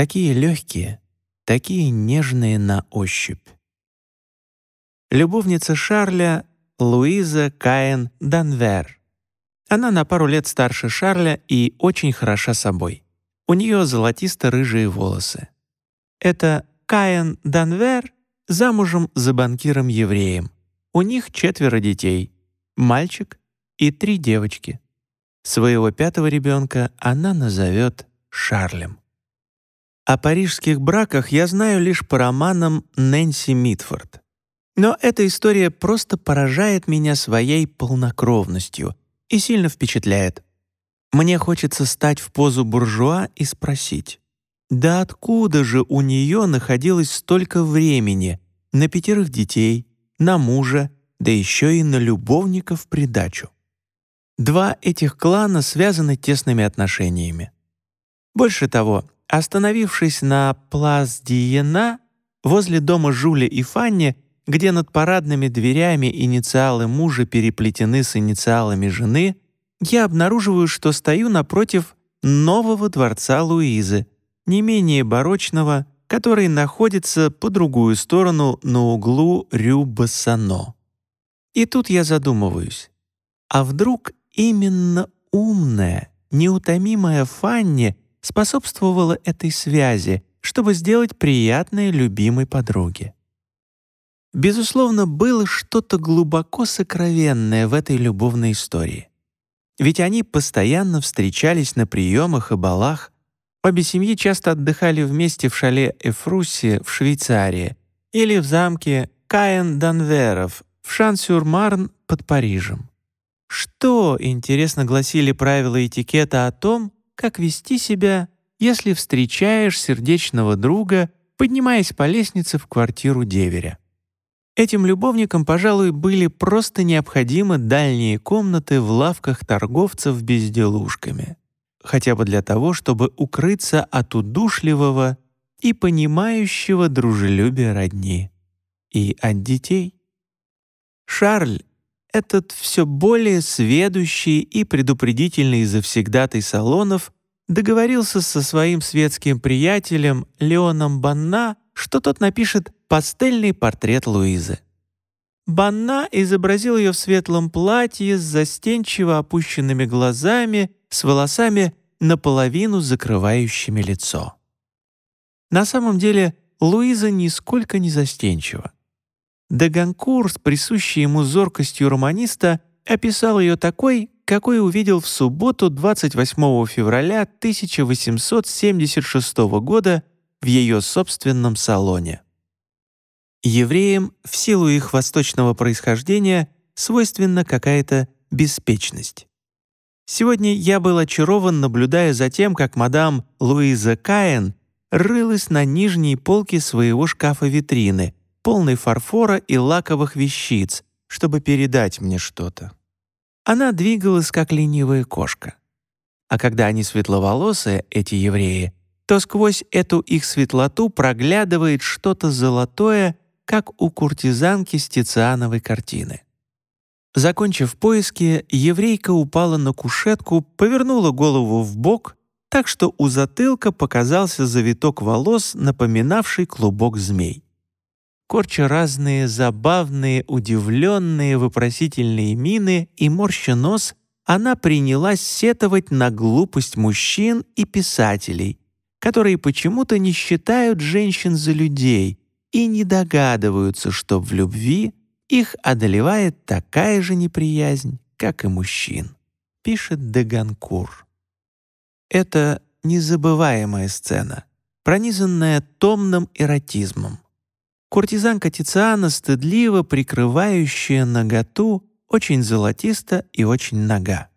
такие легкие, такие нежные на ощупь. Любовница Шарля — Луиза Каен Данвер. Она на пару лет старше Шарля и очень хороша собой. У нее золотисто-рыжие волосы. Это Каен Данвер замужем за банкиром-евреем. У них четверо детей — мальчик и три девочки. Своего пятого ребенка она назовет Шарлем. О парижских браках я знаю лишь по романам Нэнси Митфорд. Но эта история просто поражает меня своей полнокровностью и сильно впечатляет. Мне хочется стать в позу буржуа и спросить, да откуда же у нее находилось столько времени на пятерых детей, на мужа, да еще и на любовника в придачу? Два этих клана связаны тесными отношениями. Больше того, остановившись на Плас Диена, возле дома Жули и Фанни, где над парадными дверями инициалы мужа переплетены с инициалами жены, я обнаруживаю, что стою напротив нового дворца Луизы, не менее барочного, который находится по другую сторону на углу Рю-Бассано. И тут я задумываюсь, а вдруг именно умная, неутомимая Фанни способствовала этой связи, чтобы сделать приятное любимой подруге? Безусловно, было что-то глубоко сокровенное в этой любовной истории. Ведь они постоянно встречались на приемах и балах, обе семьи часто отдыхали вместе в шале Эфрусси в Швейцарии или в замке Каен-Данверов в Шан-Сюр-Марн под Парижем. Что, интересно, гласили правила этикета о том, как вести себя, если встречаешь сердечного друга, поднимаясь по лестнице в квартиру деверя? Этим любовникам, пожалуй, были просто необходимы дальние комнаты в лавках торговцев безделушками, хотя бы для того, чтобы укрыться от удушливого и понимающего дружелюбия родни. И от детей. Шарль, этот все более сведущий и предупредительный завсегдатый салонов, договорился со своим светским приятелем Леоном Банна, что тот напишет пастельный портрет Луизы. Банна изобразил ее в светлом платье с застенчиво опущенными глазами, с волосами наполовину закрывающими лицо. На самом деле Луиза нисколько не застенчива. Деганкур с присущей ему зоркостью романиста описал ее такой, какой увидел в субботу 28 февраля 1876 года в ее собственном салоне. Евреям в силу их восточного происхождения свойственна какая-то беспечность. Сегодня я был очарован, наблюдая за тем, как мадам Луиза Каен рылась на нижней полке своего шкафа-витрины, полной фарфора и лаковых вещиц, чтобы передать мне что-то. Она двигалась, как ленивая кошка. А когда они светловолосые, эти евреи, то сквозь эту их светлоту проглядывает что-то золотое как у куртизанки с Тициановой картины. Закончив поиски, еврейка упала на кушетку, повернула голову в бок, так что у затылка показался завиток волос, напоминавший клубок змей. Корча разные забавные, удивленные, вопросительные мины и морща нос, она принялась сетовать на глупость мужчин и писателей, которые почему-то не считают женщин за людей, и не догадываются, что в любви их одолевает такая же неприязнь, как и мужчин, пишет Деганкур. Это незабываемая сцена, пронизанная томным эротизмом. Куртизанка Тициана, стыдливо прикрывающая наготу, очень золотиста и очень нога.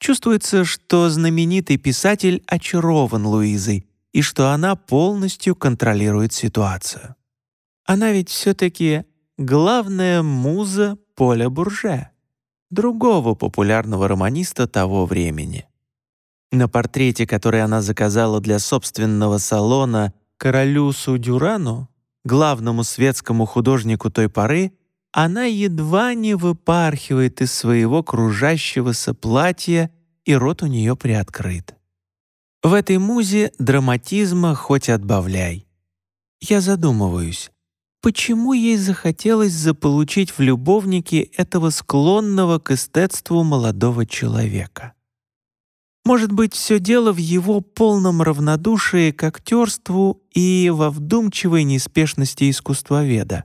Чувствуется, что знаменитый писатель очарован Луизой и что она полностью контролирует ситуацию. Она ведь все-таки главная муза Поля Бурже, другого популярного романиста того времени. На портрете, который она заказала для собственного салона королю Судюрану, главному светскому художнику той поры, она едва не выпархивает из своего кружащегося платья, и рот у нее приоткрыт. В этой музе драматизма хоть отбавляй. Я задумываюсь, почему ей захотелось заполучить в любовнике этого склонного к эстетству молодого человека? Может быть, все дело в его полном равнодушии к актерству и во вдумчивой неспешности искусствоведа.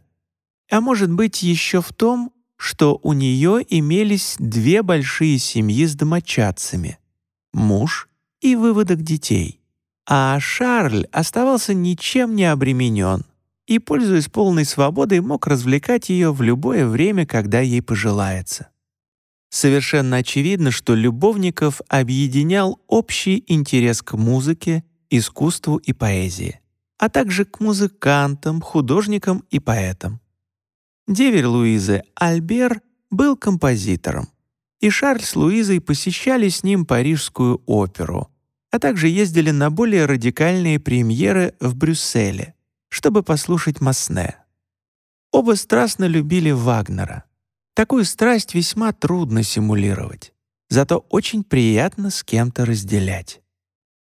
А может быть, еще в том, что у нее имелись две большие семьи с домочадцами — муж и выводок детей. А Шарль оставался ничем не обременен и, пользуясь полной свободой, мог развлекать ее в любое время, когда ей пожелается. Совершенно очевидно, что любовников объединял общий интерес к музыке, искусству и поэзии, а также к музыкантам, художникам и поэтам. Деверь Луизы Альбер был композитором, и Шарль с Луизой посещали с ним Парижскую оперу, а также ездили на более радикальные премьеры в Брюсселе, чтобы послушать Масне. Оба страстно любили Вагнера — Такую страсть весьма трудно симулировать, зато очень приятно с кем-то разделять.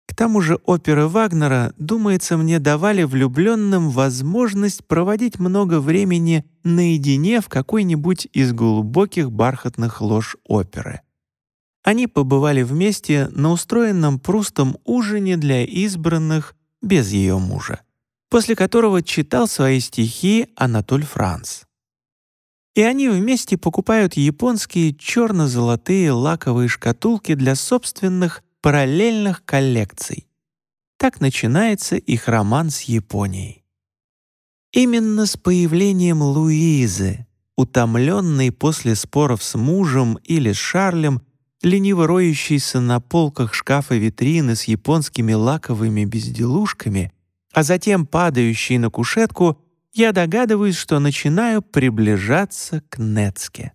К тому же оперы Вагнера, думается, мне давали влюбленным возможность проводить много времени наедине в какой-нибудь из глубоких бархатных лож оперы. Они побывали вместе на устроенном Прустом ужине для избранных без ее мужа, после которого читал свои стихи Анатоль Франц и они вместе покупают японские черно-золотые лаковые шкатулки для собственных параллельных коллекций. Так начинается их роман с Японией. Именно с появлением Луизы, утомленной после споров с мужем или с Шарлем, лениво роющейся на полках шкафа витрины с японскими лаковыми безделушками, а затем падающей на кушетку, я догадываюсь, что начинаю приближаться к Нецке.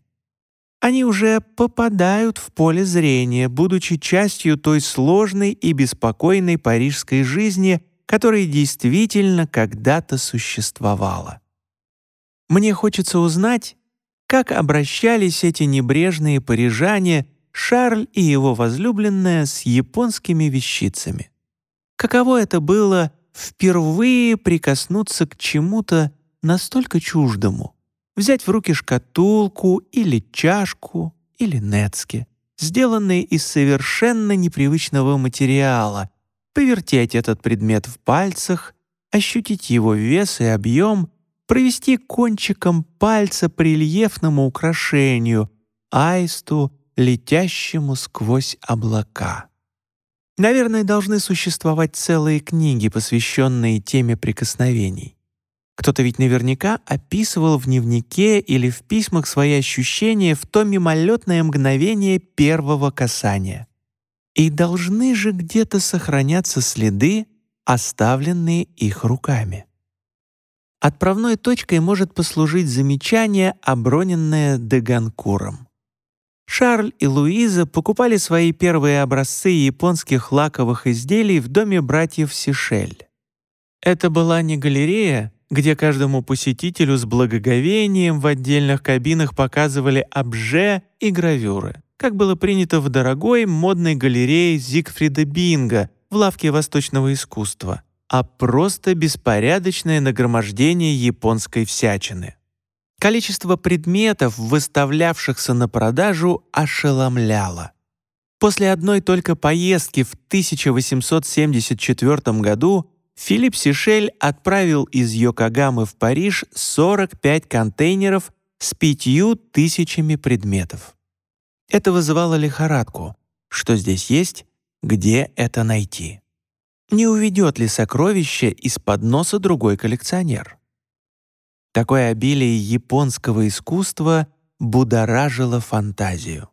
Они уже попадают в поле зрения, будучи частью той сложной и беспокойной парижской жизни, которая действительно когда-то существовала. Мне хочется узнать, как обращались эти небрежные парижане Шарль и его возлюбленная с японскими вещицами. Каково это было впервые прикоснуться к чему-то настолько чуждому, взять в руки шкатулку или чашку или нецки, сделанные из совершенно непривычного материала, повертеть этот предмет в пальцах, ощутить его вес и объем, провести кончиком пальца по рельефному украшению, аисту, летящему сквозь облака. Наверное, должны существовать целые книги, посвященные теме прикосновений. Кто-то ведь наверняка описывал в дневнике или в письмах свои ощущения в то мимолетное мгновение первого касания. И должны же где-то сохраняться следы, оставленные их руками. Отправной точкой может послужить замечание, оброненное Деганкуром. Шарль и Луиза покупали свои первые образцы японских лаковых изделий в доме братьев Сишель. Это была не галерея, где каждому посетителю с благоговением в отдельных кабинах показывали обже и гравюры, как было принято в дорогой модной галерее Зигфрида Бинга в лавке восточного искусства, а просто беспорядочное нагромождение японской всячины. Количество предметов, выставлявшихся на продажу, ошеломляло. После одной только поездки в 1874 году Филипп Сишель отправил из Йокогамы в Париж 45 контейнеров с пятью тысячами предметов. Это вызывало лихорадку. Что здесь есть, где это найти? Не уведет ли сокровище из-под носа другой коллекционер? Такое обилие японского искусства будоражило фантазию.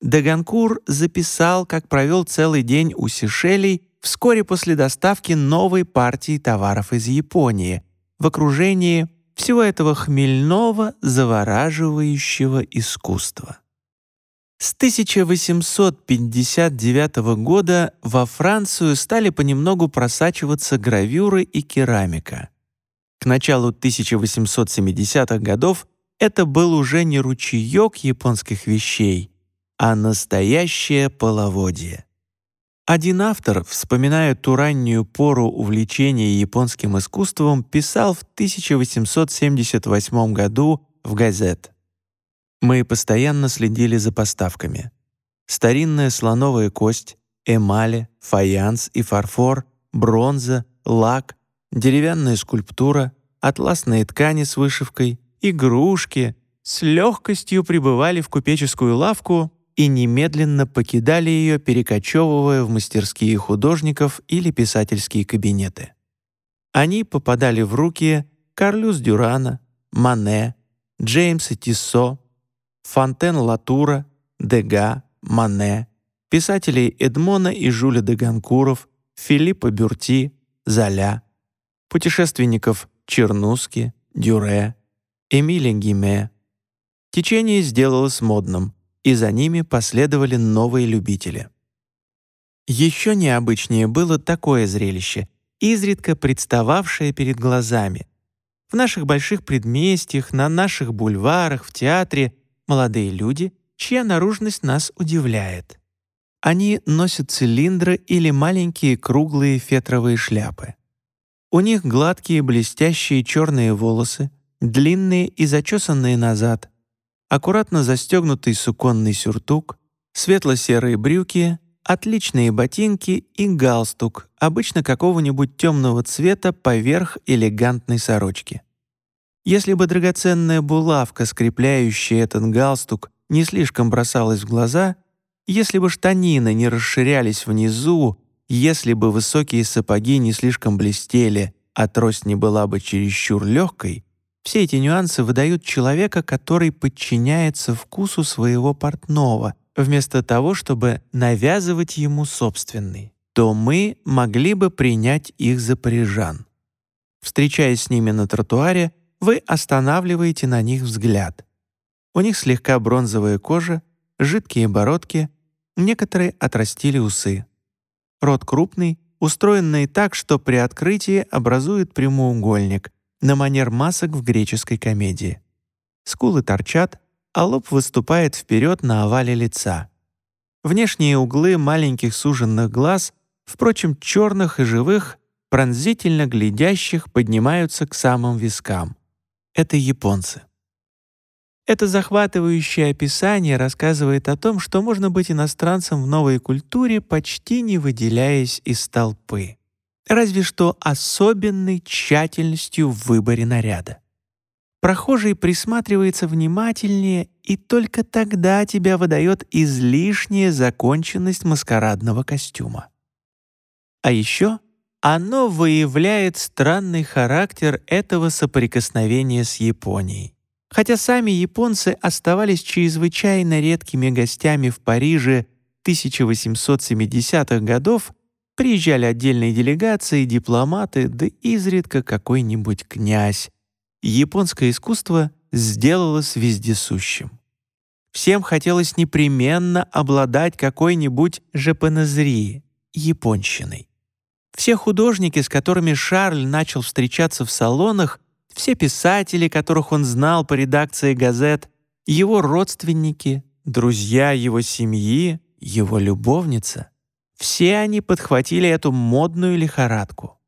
Даганкур записал, как провел целый день у Сишелей вскоре после доставки новой партии товаров из Японии в окружении всего этого хмельного, завораживающего искусства. С 1859 года во Францию стали понемногу просачиваться гравюры и керамика. К началу 1870-х годов это был уже не ручеек японских вещей, а настоящее половодье. Один автор, вспоминая ту раннюю пору увлечения японским искусством, писал в 1878 году в газет. «Мы постоянно следили за поставками. Старинная слоновая кость, эмали, фаянс и фарфор, бронза, лак, деревянная скульптура, атласные ткани с вышивкой, игрушки с легкостью прибывали в купеческую лавку и немедленно покидали ее, перекочевывая в мастерские художников или писательские кабинеты. Они попадали в руки Карлюс Дюрана, Мане, Джеймса Тиссо, Фонтен Латура, Дега, Мане, писателей Эдмона и Жюля де Ганкуров, Филиппа Бюрти, Золя, путешественников Чернуски, Дюре, Эмиля Гиме. Течение сделалось модным — и за ними последовали новые любители. Еще необычнее было такое зрелище, изредка представавшее перед глазами. В наших больших предместьях, на наших бульварах, в театре молодые люди, чья наружность нас удивляет. Они носят цилиндры или маленькие круглые фетровые шляпы. У них гладкие блестящие черные волосы, длинные и зачесанные назад, аккуратно застегнутый суконный сюртук, светло-серые брюки, отличные ботинки и галстук, обычно какого-нибудь темного цвета поверх элегантной сорочки. Если бы драгоценная булавка, скрепляющая этот галстук, не слишком бросалась в глаза, если бы штанины не расширялись внизу, если бы высокие сапоги не слишком блестели, а трость не была бы чересчур легкой, все эти нюансы выдают человека, который подчиняется вкусу своего портного, вместо того, чтобы навязывать ему собственный, то мы могли бы принять их за парижан. Встречаясь с ними на тротуаре, вы останавливаете на них взгляд. У них слегка бронзовая кожа, жидкие бородки, некоторые отрастили усы. Рот крупный, устроенный так, что при открытии образует прямоугольник — на манер масок в греческой комедии. Скулы торчат, а лоб выступает вперед на овале лица. Внешние углы маленьких суженных глаз, впрочем, черных и живых, пронзительно глядящих, поднимаются к самым вискам. Это японцы. Это захватывающее описание рассказывает о том, что можно быть иностранцем в новой культуре, почти не выделяясь из толпы разве что особенной тщательностью в выборе наряда. Прохожий присматривается внимательнее, и только тогда тебя выдает излишняя законченность маскарадного костюма. А еще оно выявляет странный характер этого соприкосновения с Японией. Хотя сами японцы оставались чрезвычайно редкими гостями в Париже 1870-х годов, Приезжали отдельные делегации, дипломаты, да изредка какой-нибудь князь. Японское искусство сделалось вездесущим. Всем хотелось непременно обладать какой-нибудь жапонезри, японщиной. Все художники, с которыми Шарль начал встречаться в салонах, все писатели, которых он знал по редакции газет, его родственники, друзья его семьи, его любовница — все они подхватили эту модную лихорадку.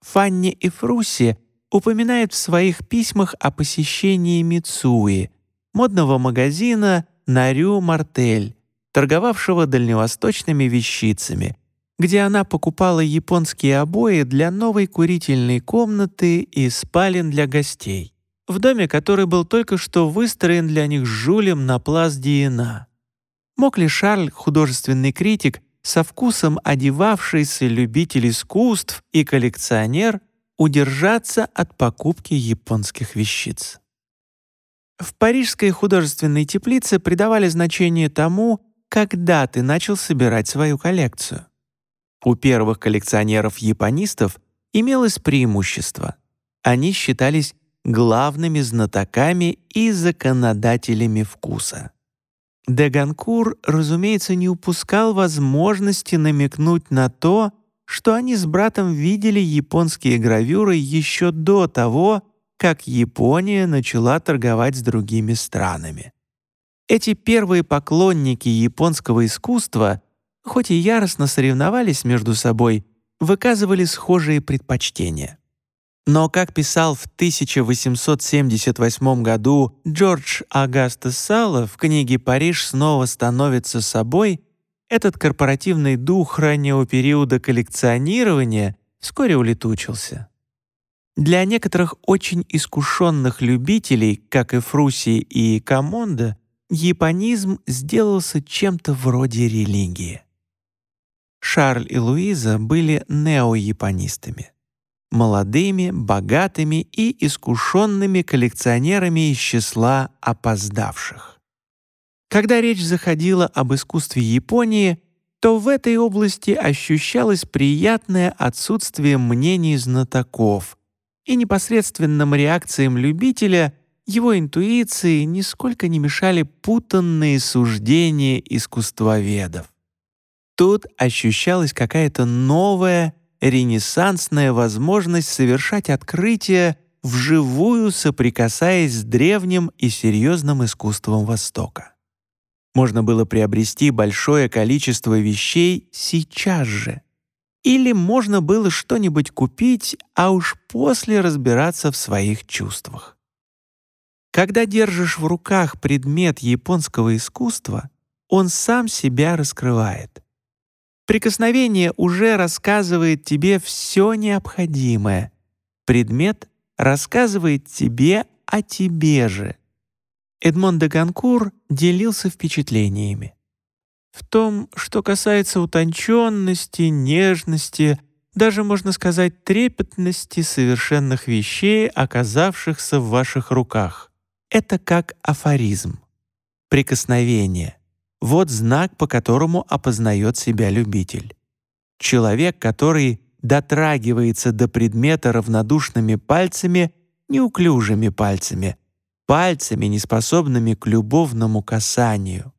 Фанни и Фрусси упоминают в своих письмах о посещении Мицуи, модного магазина Нарю Мартель, торговавшего дальневосточными вещицами, где она покупала японские обои для новой курительной комнаты и спален для гостей, в доме, который был только что выстроен для них жулем на плац Диена. Мог ли Шарль, художественный критик, со вкусом одевавшийся любитель искусств и коллекционер удержаться от покупки японских вещиц. В парижской художественной теплице придавали значение тому, когда ты начал собирать свою коллекцию. У первых коллекционеров-японистов имелось преимущество. Они считались главными знатоками и законодателями вкуса. Деганкур, разумеется, не упускал возможности намекнуть на то, что они с братом видели японские гравюры еще до того, как Япония начала торговать с другими странами. Эти первые поклонники японского искусства хоть и яростно соревновались между собой, выказывали схожие предпочтения. Но, как писал в 1878 году Джордж Агастес Сало в книге «Париж снова становится собой», этот корпоративный дух раннего периода коллекционирования вскоре улетучился. Для некоторых очень искушенных любителей, как и Фруси и Камонда, японизм сделался чем-то вроде религии. Шарль и Луиза были неояпонистами молодыми, богатыми и искушенными коллекционерами из числа опоздавших. Когда речь заходила об искусстве Японии, то в этой области ощущалось приятное отсутствие мнений знатоков, и непосредственным реакциям любителя его интуиции нисколько не мешали путанные суждения искусствоведов. Тут ощущалась какая-то новая, ренессансная возможность совершать открытия, вживую соприкасаясь с древним и серьезным искусством Востока. Можно было приобрести большое количество вещей сейчас же. Или можно было что-нибудь купить, а уж после разбираться в своих чувствах. Когда держишь в руках предмет японского искусства, он сам себя раскрывает — Прикосновение уже рассказывает тебе все необходимое. Предмет рассказывает тебе о тебе же. Эдмон де Ганкур делился впечатлениями. В том, что касается утонченности, нежности, даже, можно сказать, трепетности совершенных вещей, оказавшихся в ваших руках. Это как афоризм. Прикосновение. Вот знак, по которому опознает себя любитель. Человек, который дотрагивается до предмета равнодушными пальцами, неуклюжими пальцами, пальцами, неспособными к любовному касанию.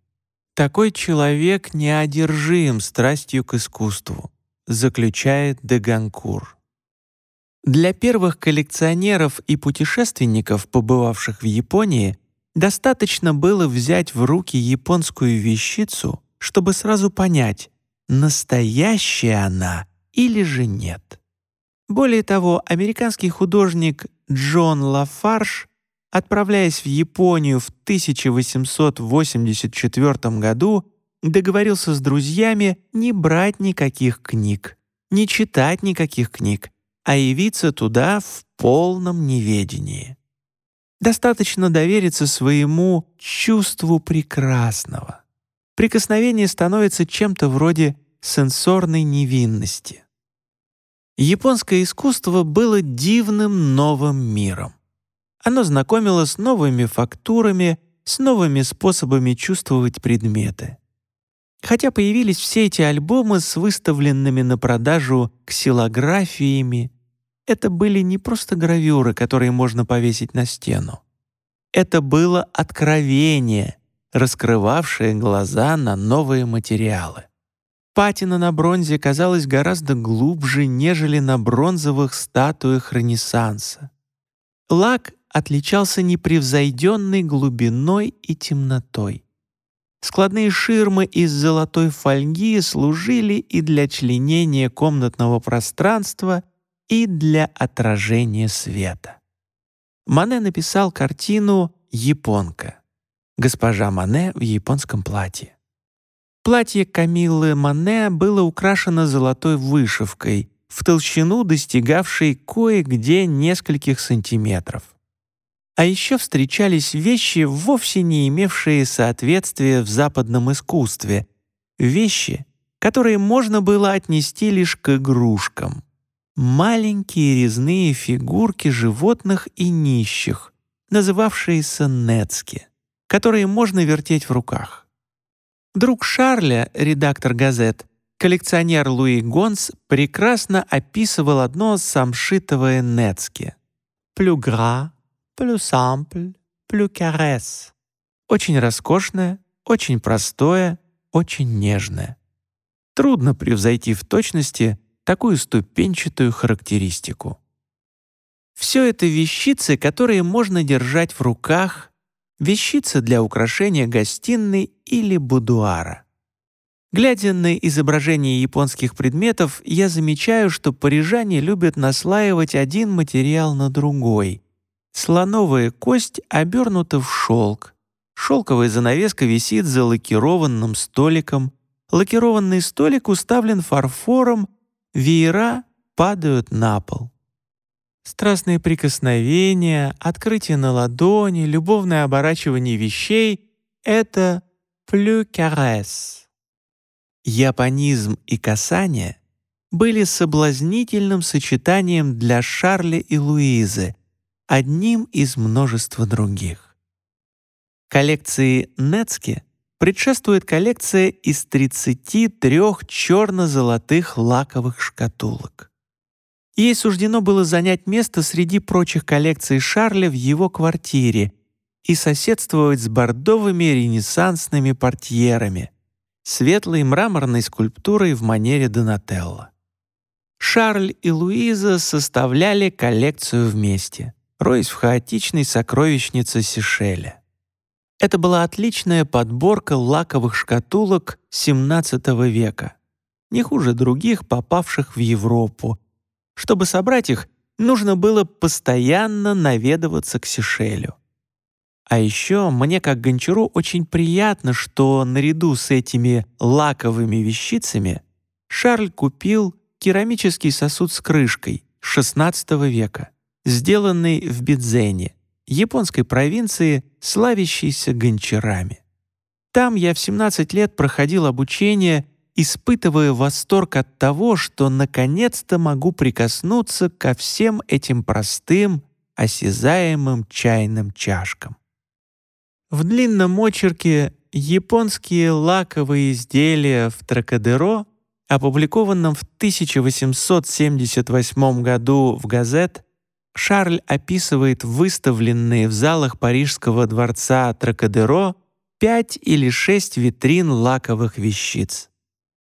Такой человек неодержим страстью к искусству, заключает Деганкур. Для первых коллекционеров и путешественников, побывавших в Японии, Достаточно было взять в руки японскую вещицу, чтобы сразу понять, настоящая она или же нет. Более того, американский художник Джон Лафарш, отправляясь в Японию в 1884 году, договорился с друзьями не брать никаких книг, не читать никаких книг, а явиться туда в полном неведении. Достаточно довериться своему чувству прекрасного. Прикосновение становится чем-то вроде сенсорной невинности. Японское искусство было дивным новым миром. Оно знакомило с новыми фактурами, с новыми способами чувствовать предметы. Хотя появились все эти альбомы с выставленными на продажу ксилографиями, это были не просто гравюры, которые можно повесить на стену. Это было откровение, раскрывавшее глаза на новые материалы. Патина на бронзе казалась гораздо глубже, нежели на бронзовых статуях Ренессанса. Лак отличался непревзойденной глубиной и темнотой. Складные ширмы из золотой фольги служили и для членения комнатного пространства, и для отражения света. Мане написал картину «Японка». Госпожа Мане в японском платье. Платье Камиллы Мане было украшено золотой вышивкой, в толщину достигавшей кое-где нескольких сантиметров. А еще встречались вещи, вовсе не имевшие соответствия в западном искусстве, вещи, которые можно было отнести лишь к игрушкам маленькие резные фигурки животных и нищих, называвшиеся нецки, которые можно вертеть в руках. Друг Шарля, редактор газет, коллекционер Луи Гонс прекрасно описывал одно самшитовое нецки. «Плю гра, плю сампль, плю карес». Очень роскошное, очень простое, очень нежное. Трудно превзойти в точности такую ступенчатую характеристику. Все это вещицы, которые можно держать в руках, вещицы для украшения гостиной или будуара. Глядя на изображения японских предметов, я замечаю, что парижане любят наслаивать один материал на другой. Слоновая кость обернута в шелк. Шелковая занавеска висит за лакированным столиком. Лакированный столик уставлен фарфором, веера падают на пол. Страстные прикосновения, открытие на ладони, любовное оборачивание вещей — это «plus caresse». Японизм и касание были соблазнительным сочетанием для Шарля и Луизы, одним из множества других. Коллекции Нецки предшествует коллекция из 33 черно-золотых лаковых шкатулок. Ей суждено было занять место среди прочих коллекций Шарля в его квартире и соседствовать с бордовыми ренессансными портьерами — светлой мраморной скульптурой в манере Донателло. Шарль и Луиза составляли коллекцию вместе, роясь в хаотичной сокровищнице Сишеля. Это была отличная подборка лаковых шкатулок XVII века, не хуже других, попавших в Европу. Чтобы собрать их, нужно было постоянно наведываться к Сишелю. А еще мне, как гончару, очень приятно, что наряду с этими лаковыми вещицами Шарль купил керамический сосуд с крышкой XVI века, сделанный в Бидзене, японской провинции, славящейся гончарами. Там я в 17 лет проходил обучение, испытывая восторг от того, что наконец-то могу прикоснуться ко всем этим простым, осязаемым чайным чашкам. В длинном очерке «Японские лаковые изделия в Тракадеро», опубликованном в 1878 году в газет, Шарль описывает выставленные в залах Парижского дворца Тракадеро пять или шесть витрин лаковых вещиц.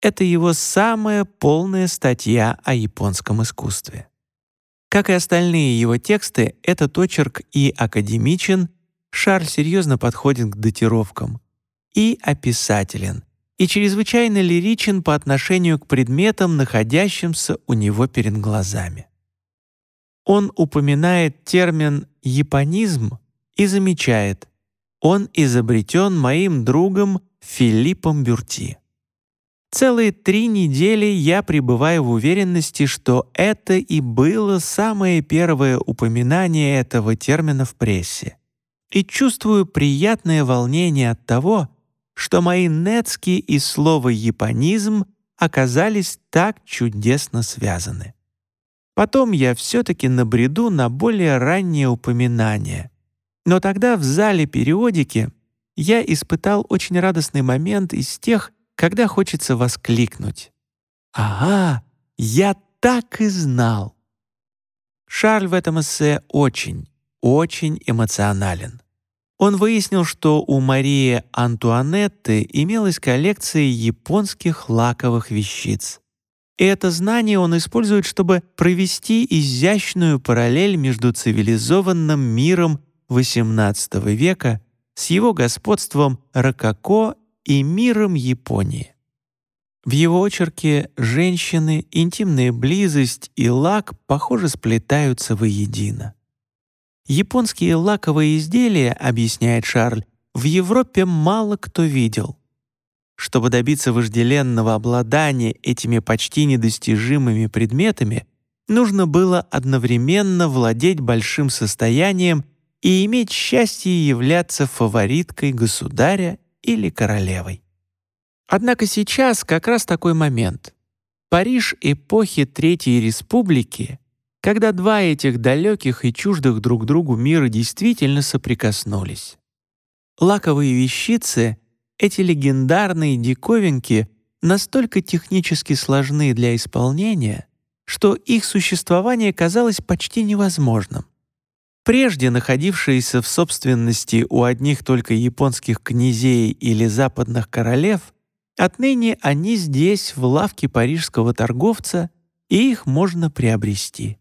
Это его самая полная статья о японском искусстве. Как и остальные его тексты, этот очерк и академичен, Шарль серьезно подходит к датировкам. И описателен, и чрезвычайно лиричен по отношению к предметам, находящимся у него перед глазами. Он упоминает термин «японизм» и замечает, он изобретен моим другом Филиппом Бюрти. Целые три недели я пребываю в уверенности, что это и было самое первое упоминание этого термина в прессе и чувствую приятное волнение от того, что мои нецки и слово «японизм» оказались так чудесно связаны. Потом я все-таки набреду на более раннее упоминание. Но тогда в зале периодики я испытал очень радостный момент из тех, когда хочется воскликнуть. «Ага, я так и знал!» Шарль в этом эссе очень, очень эмоционален. Он выяснил, что у Марии Антуанетты имелась коллекция японских лаковых вещиц. И это знание он использует, чтобы провести изящную параллель между цивилизованным миром XVIII века с его господством рококо и миром Японии. В его очерке женщины, интимная близость и лак, похоже, сплетаются воедино. Японские лаковые изделия, объясняет Шарль, в Европе мало кто видел. Чтобы добиться вожделенного обладания этими почти недостижимыми предметами, нужно было одновременно владеть большим состоянием и иметь счастье являться фавориткой государя или королевой. Однако сейчас как раз такой момент. Париж эпохи Третьей Республики когда два этих далеких и чуждых друг другу мира действительно соприкоснулись. Лаковые вещицы, эти легендарные диковинки, настолько технически сложны для исполнения, что их существование казалось почти невозможным. Прежде находившиеся в собственности у одних только японских князей или западных королев, отныне они здесь, в лавке парижского торговца, и их можно приобрести.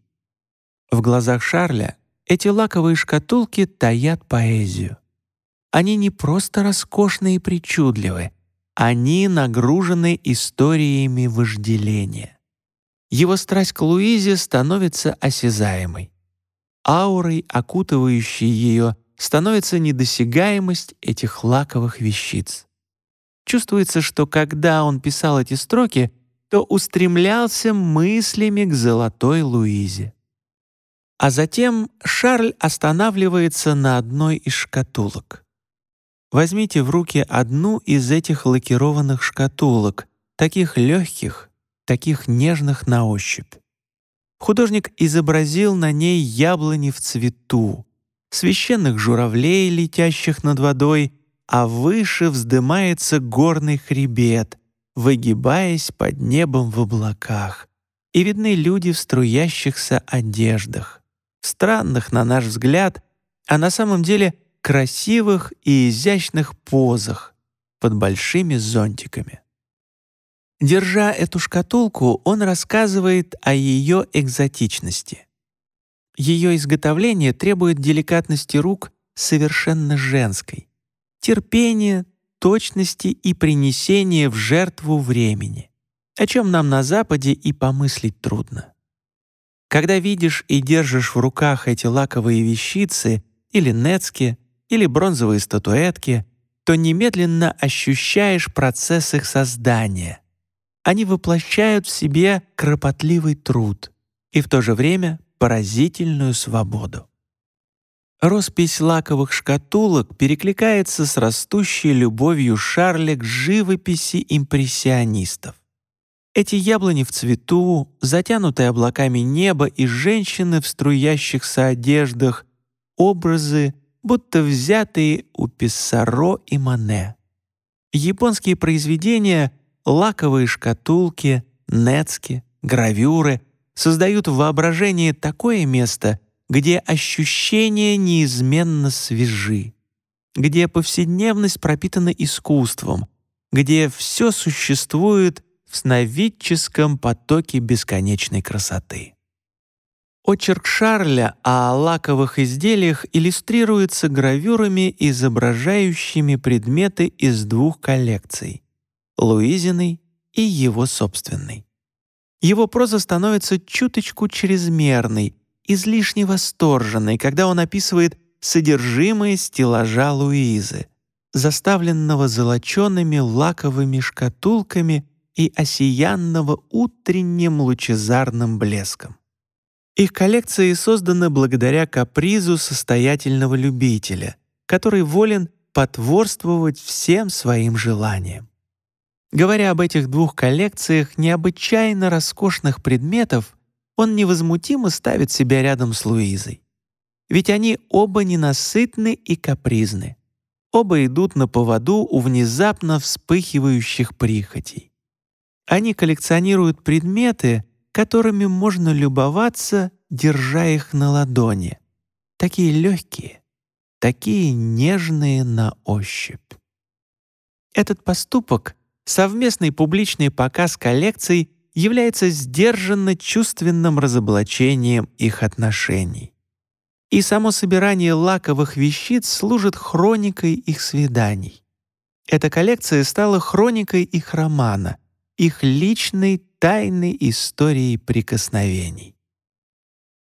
В глазах Шарля эти лаковые шкатулки таят поэзию. Они не просто роскошны и причудливы, они нагружены историями вожделения. Его страсть к Луизе становится осязаемой. Аурой, окутывающей ее, становится недосягаемость этих лаковых вещиц. Чувствуется, что когда он писал эти строки, то устремлялся мыслями к золотой Луизе. А затем Шарль останавливается на одной из шкатулок. Возьмите в руки одну из этих лакированных шкатулок, таких легких, таких нежных на ощупь. Художник изобразил на ней яблони в цвету, священных журавлей, летящих над водой, а выше вздымается горный хребет, выгибаясь под небом в облаках, и видны люди в струящихся одеждах, странных на наш взгляд, а на самом деле красивых и изящных позах под большими зонтиками. Держа эту шкатулку, он рассказывает о ее экзотичности. Ее изготовление требует деликатности рук совершенно женской, терпения, точности и принесения в жертву времени, о чем нам на Западе и помыслить трудно. Когда видишь и держишь в руках эти лаковые вещицы или нецки, или бронзовые статуэтки, то немедленно ощущаешь процесс их создания — они воплощают в себе кропотливый труд и в то же время поразительную свободу. Роспись лаковых шкатулок перекликается с растущей любовью Шарля к живописи импрессионистов. Эти яблони в цвету, затянутые облаками небо и женщины в струящихся одеждах, образы, будто взятые у Писсаро и Мане. Японские произведения лаковые шкатулки, нецки, гравюры создают в воображении такое место, где ощущения неизменно свежи, где повседневность пропитана искусством, где все существует в сновидческом потоке бесконечной красоты. Очерк Шарля о лаковых изделиях иллюстрируется гравюрами, изображающими предметы из двух коллекций Луизиной и его собственной. Его проза становится чуточку чрезмерной, излишне восторженной, когда он описывает содержимое стеллажа Луизы, заставленного золочеными лаковыми шкатулками и осиянного утренним лучезарным блеском. Их коллекции созданы благодаря капризу состоятельного любителя, который волен потворствовать всем своим желаниям. Говоря об этих двух коллекциях необычайно роскошных предметов, он невозмутимо ставит себя рядом с Луизой. Ведь они оба ненасытны и капризны. Оба идут на поводу у внезапно вспыхивающих прихотей. Они коллекционируют предметы, которыми можно любоваться, держа их на ладони. Такие легкие, такие нежные на ощупь. Этот поступок совместный публичный показ коллекций является сдержанно чувственным разоблачением их отношений. И само собирание лаковых вещиц служит хроникой их свиданий. Эта коллекция стала хроникой их романа, их личной тайной историей прикосновений.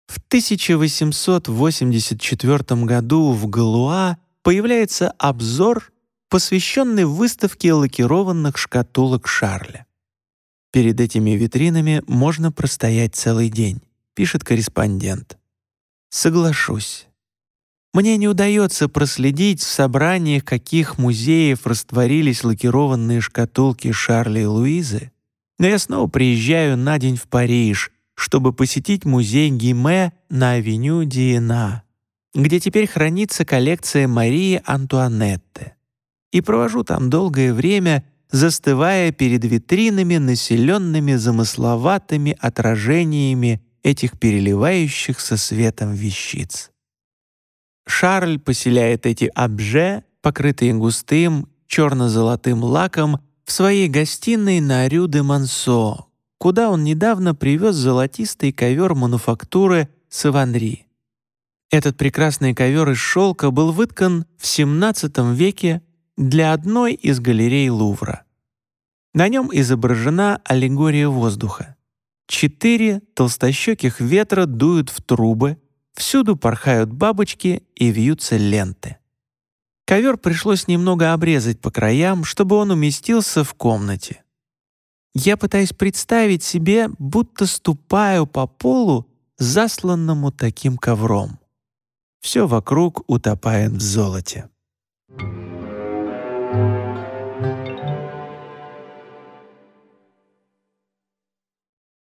В 1884 году в Галуа появляется обзор посвященный выставке лакированных шкатулок Шарля. Перед этими витринами можно простоять целый день, пишет корреспондент. Соглашусь. Мне не удается проследить в собраниях, каких музеев растворились лакированные шкатулки Шарля и Луизы, но я снова приезжаю на день в Париж, чтобы посетить музей Гиме на авеню Диена, где теперь хранится коллекция Марии Антуанетты и провожу там долгое время, застывая перед витринами, населенными замысловатыми отражениями этих переливающихся светом вещиц. Шарль поселяет эти обже, покрытые густым черно-золотым лаком, в своей гостиной на Рю де Мансо, куда он недавно привез золотистый ковер мануфактуры Саванри. Этот прекрасный ковер из шелка был выткан в XVII веке для одной из галерей Лувра. На нем изображена аллегория воздуха. Четыре толстощеких ветра дуют в трубы, всюду порхают бабочки и вьются ленты. Ковер пришлось немного обрезать по краям, чтобы он уместился в комнате. Я пытаюсь представить себе, будто ступаю по полу, засланному таким ковром. Все вокруг утопает в золоте.